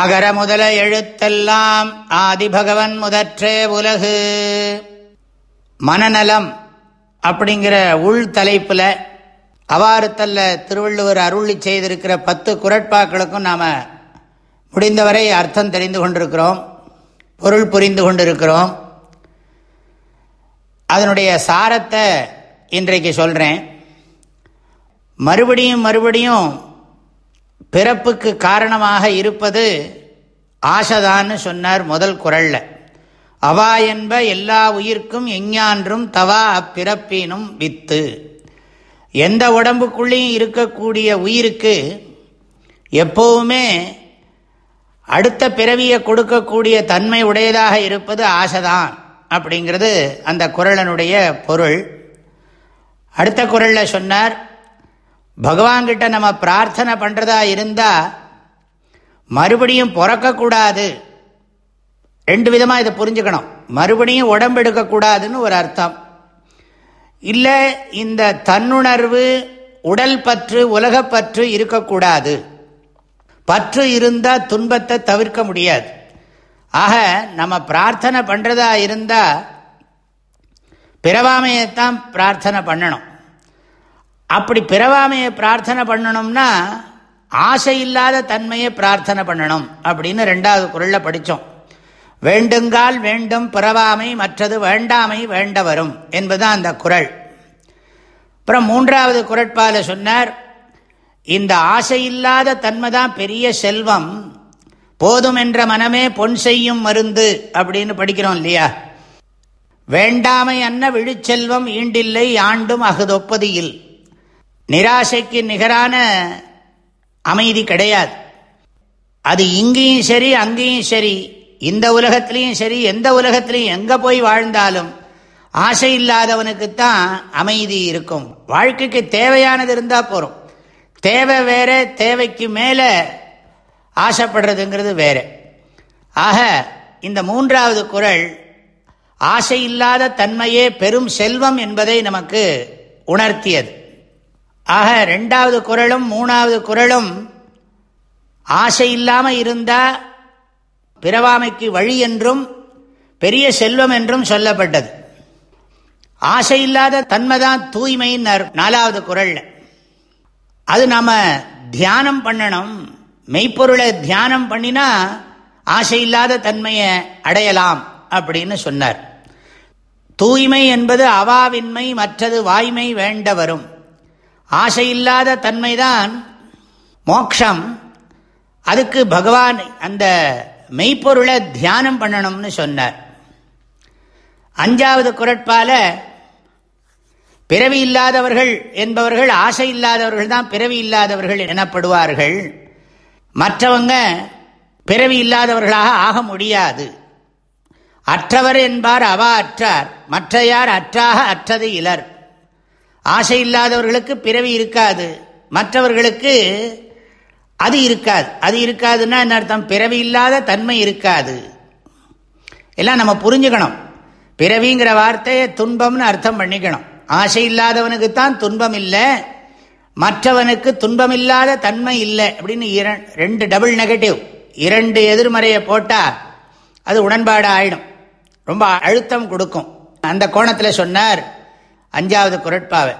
அகர முதல எழுத்தெல்லாம் ஆதிபகவன் முதற்றே உலகு. மனநலம் அப்படிங்கிற உள் தலைப்பில் அவாறுத்தல்ல திருவள்ளுவர் அருளி செய்திருக்கிற பத்து குரட்பாக்களுக்கும் நாம் முடிந்தவரை அர்த்தம் தெரிந்து கொண்டிருக்கிறோம் பொருள் புரிந்து கொண்டிருக்கிறோம். அதனுடைய சாரத்தை இன்றைக்கு சொல்கிறேன் மறுபடியும் மறுபடியும் பிறப்புக்கு காரணமாக இருப்பது ஆசைதான்னு சொன்னார் முதல் குரல்ல. அவா என்ப எல்லா உயிர்க்கும் எஞ்ஞான்றும் தவா அப்பிறப்பினும் வித்து. எந்த உடம்புக்குள்ளேயும் இருக்கக்கூடிய உயிருக்கு எப்போவுமே அடுத்த பிறவியை கொடுக்கக்கூடிய தன்மை உடையதாக இருப்பது ஆசைதான் அப்படிங்கிறது அந்த குரலனுடைய பொருள். அடுத்த குரலில் சொன்னார் பகவான்கிட்ட நம்ம பிரார்த்தனை பண்ணுறதா இருந்தால் மறுபடியும் பிறக்கக்கூடாது. ரெண்டு விதமாக இதை புரிஞ்சுக்கணும். மறுபடியும் உடம்பு எடுக்கக்கூடாதுன்னு ஒரு அர்த்தம். இல்லை இந்த தன்னுணர்வு உடல் பற்று உலகப்பற்று இருக்கக்கூடாது. பற்று இருந்தால் துன்பத்தை தவிர்க்க முடியாது. ஆக நம்ம பிரார்த்தனை பண்ணுறதா இருந்தால் பிறவாமையைத்தான் பிரார்த்தனை பண்ணணும். அப்படி பிறவாமையை பிரார்த்தனை பண்ணணும்னா ஆசை இல்லாத தன்மையை பிரார்த்தனை பண்ணணும் அப்படின்னு ரெண்டாவது குரலில் படித்தோம் வேண்டுங்கால் வேண்டும் பிறவாமை மற்றது வேண்டாமை வேண்ட வரும் என்பதுதான் அந்த குரல். அப்புறம் மூன்றாவது குரட்பால சொன்னார் இந்த ஆசை இல்லாத தன்மை தான் பெரிய செல்வம். போதும் என்ற மனமே பொன் செய்யும் மருந்து அப்படின்னு படிக்கிறோம் இல்லையா? வேண்டாமை அன்ன விழுச்செல்வம் ஈண்டில்லை ஆண்டும் அகுதொப்பதியில் நிராசைக்கு நிகரான அமைதி கிடையாது. அது இங்கேயும் சரி அங்கேயும் சரி இந்த உலகத்திலையும் சரி எந்த உலகத்திலையும் எங்கே போய் வாழ்ந்தாலும் ஆசை இல்லாதவனுக்குத்தான் அமைதி இருக்கும். வாழ்க்கைக்கு தேவையானது இருந்தால் போகிறோம் தேவை வேற தேவைக்கு மேலே ஆசைப்படுறதுங்கிறது வேற. ஆக இந்த மூன்றாவது குரல் ஆசை இல்லாத தன்மையே பெரும் செல்வம் என்பதை நமக்கு உணர்த்தியது. ஆக ரெண்டாவது குரலும் மூணாவது குரலும் ஆசை இல்லாமல் இருந்தால் பிறவாமைக்கு வழி என்றும் பெரிய செல்வம் என்றும் சொல்லப்பட்டது. ஆசை இல்லாத தன்மைதான் தூய்மைன்னர் நாலாவது குரல்ல. அது நாம தியானம் பண்ணணும். மெய்ப்பொருளை தியானம் பண்ணினா ஆசை இல்லாத தன்மையை அடையலாம் அப்படின்னு சொன்னார். தூய்மை என்பது அவாவின்மை மற்றது வாய்மை வேண்ட வரும் ஆசையில்லாத தன்மைதான் மோக்ஷம். அதுக்கு பகவான் அந்த மெய்ப்பொருளை தியானம் பண்ணணும்னு சொன்னார். அஞ்சாவது குரட்பால பிறவி இல்லாதவர்கள் என்பவர்கள் ஆசை இல்லாதவர்கள் தான் பிறவி இல்லாதவர்கள் எனப்படுவார்கள். மற்றவங்க பிறவி இல்லாதவர்களாக ஆக முடியாது. அற்றவர் என்பார் அவா அற்றார். மற்ற யார் அற்றாக அற்றது இலர். ஆசை இல்லாதவர்களுக்கு பிறவி இருக்காது. மற்றவர்களுக்கு அது இருக்காது. அது இருக்காதுன்னா என்ன அர்த்தம்? பிறவி இல்லாத தன்மை இருக்காது. எல்லாம் நம்ம புரிஞ்சுக்கணும். பிறவிங்கிற வார்த்தையை துன்பம்னு அர்த்தம் பண்ணிக்கணும். ஆசை இல்லாதவனுக்கு தான் துன்பம் இல்லை. மற்றவனுக்கு துன்பம் இல்லாத தன்மை இல்லை அப்படின்னு ரெண்டு டபுள் நெகட்டிவ் இரண்டு எதிர்மறையை போட்டால் அது உடன்பாடு ஆயிடும் ரொம்ப அழுத்தம் கொடுக்கும். அந்த கோணத்தில் சொன்னார் அஞ்சாவது குரட்பாவை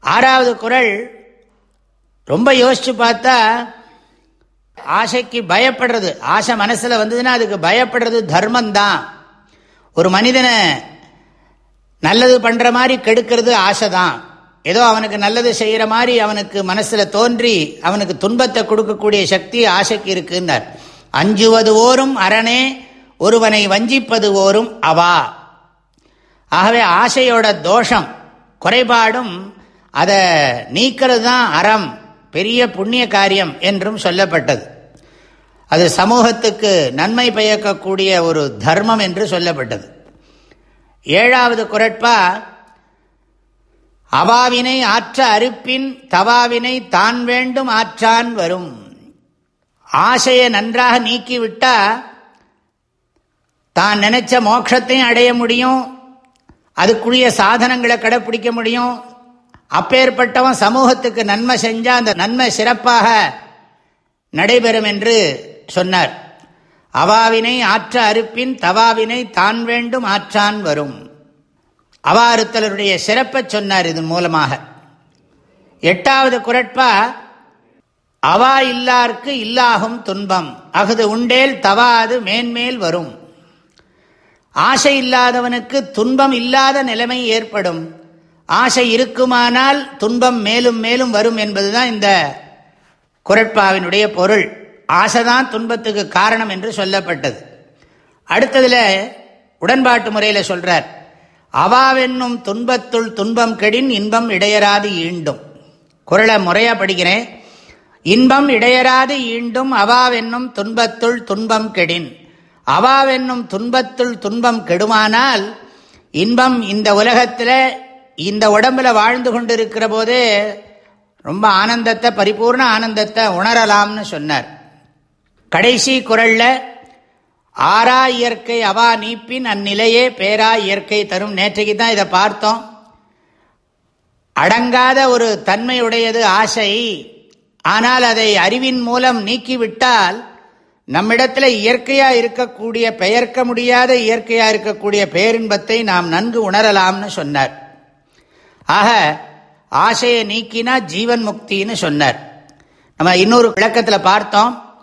ஆறாவது குரல் ரொம்ப யோசிச்சு பார்த்தா ஆசைக்கு பயப்படுறது ஆசை மனசில் வந்ததுன்னா அதுக்கு பயப்படுறது தர்மந்தான் ஒரு மனிதனை நல்லது பண்ணுற மாதிரி கெடுக்கிறது ஆசை தான் ஏதோ அவனுக்கு நல்லது செய்கிற மாதிரி அவனுக்கு மனசில் தோன்றி அவனுக்கு துன்பத்தை கொடுக்கக்கூடிய சக்தி ஆசைக்கு இருக்குன்னார். அஞ்சுவது ஓரும் அரணே ஒருவனை வஞ்சிப்பது ஓரும் அவா. ஆகவே ஆசையோட தோஷம் குறைபாடும் அதை நீக்கிறது தான் அறம் பெரிய புண்ணிய காரியம் என்றும் சொல்லப்பட்டது. அது சமூகத்துக்கு நன்மை பயக்கக்கூடிய ஒரு தர்மம் என்று சொல்லப்பட்டது. ஏழாவது குரட்பா அவாவினை ஆற்ற அறுப்பின் தவாவினை தான் வேண்டும் ஆற்றான் வரும். ஆசையை நன்றாக நீக்கிவிட்டா தான் நினைச்ச மோட்சத்தையும் அடைய முடியும் அதுக்குரிய சாதனங்களை கடைப்பிடிக்க முடியும். அப்பேற்பட்டவன் சமூகத்துக்கு நன்மை செஞ்சால் அந்த நன்மை சிறப்பாக நடைபெறும் என்று சொன்னார். அவாவினை ஆற்ற அறுப்பின் தவாவினை தான் வேண்டும் ஆற்றான் வரும். அவா அறுத்தலருடைய சிறப்பை சொன்னார் இதன் மூலமாக. எட்டாவது குரட்பா அவா இல்லார்க்கு இல்லாகும் துன்பம். அகுது உண்டேல் தவாது மேன்மேல் வரும். ஆசை இல்லாதவனுக்கு துன்பம் இல்லாத நிலைமை ஏற்படும். ஆசை இருக்குமானால் துன்பம் மேலும் மேலும் வரும் என்பதுதான் இந்த குரட்பாவினுடைய பொருள். ஆசைதான் துன்பத்துக்கு காரணம் என்று சொல்லப்பட்டது. அடுத்ததுல உடன்பாட்டு முறையில் சொல்றார். அவாவென்னும் துன்பத்துள் துன்பம் கெடின் இன்பம் இடையராது ஈண்டும். குரலை முறையா படிக்கிறேன். இன்பம் இடையராது ஈண்டும் அவாவென்னும் துன்பத்துள் துன்பம் கெடின். அவாவென்னும் துன்பத்துள் துன்பம் கெடுமானால் இன்பம் இந்த உலகத்தில் இந்த உடம்புல வாழ்ந்து கொண்டிருக்கிற போதே ரொம்ப ஆனந்தத்தை பரிபூர்ண ஆனந்தத்தை உணரலாம்னு சொன்னார். கடைசி குரல்ல ஆறா இயற்கை அவா நீப்பின் அந்நிலையே பேரா இயற்கை தரும். நேற்றைக்கு தான் இதை பார்த்தோம். அடங்காத ஒரு தன்மையுடையது ஆசை. ஆனால் அதை அறிவின் மூலம் நீக்கிவிட்டால் நம்மிடத்தில் இயற்கையாக இருக்கக்கூடிய பெயர்க்க முடியாத இயற்கையாக இருக்கக்கூடிய பேரின்பத்தை நாம் நன்கு உணரலாம்னு சொன்னார். ஆக ஆசையை நீக்கினா ஜீவன் முக்தின்னு சொன்னார். நம்ம இன்னொரு விளக்கத்தில் பார்த்தோம்.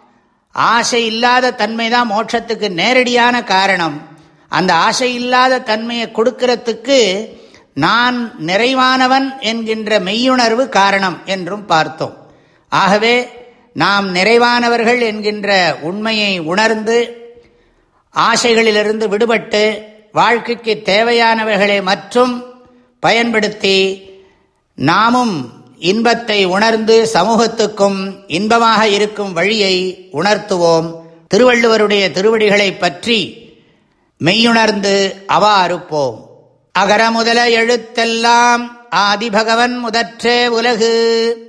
ஆசை இல்லாத தன்மை தான் மோட்சத்துக்கு நேரடியான காரணம். அந்த ஆசை இல்லாத தன்மையை கொடுக்கறதுக்கு நான் நிறைவானவன் என்கின்ற மெய்யுணர்வு காரணம் என்றும் பார்த்தோம். ஆகவே நாம் நிறைவானவர்கள் என்கின்ற உண்மையை உணர்ந்து ஆசைகளிலிருந்து விடுபட்டு வாழ்க்கைக்கு தேவையானவைகளை மற்றும் பயன்படுத்தி நாமும் இன்பத்தை உணர்ந்து சமூகத்துக்கும் இன்பமாக இருக்கும் வழியை உணர்த்துவோம். திருவள்ளுவருடைய திருவடிகளை பற்றி மெய்யுணர்ந்து அவா அறுப்போம் அகர முதல எழுத்தெல்லாம் ஆதிபகவன் முதற்றே உலகு.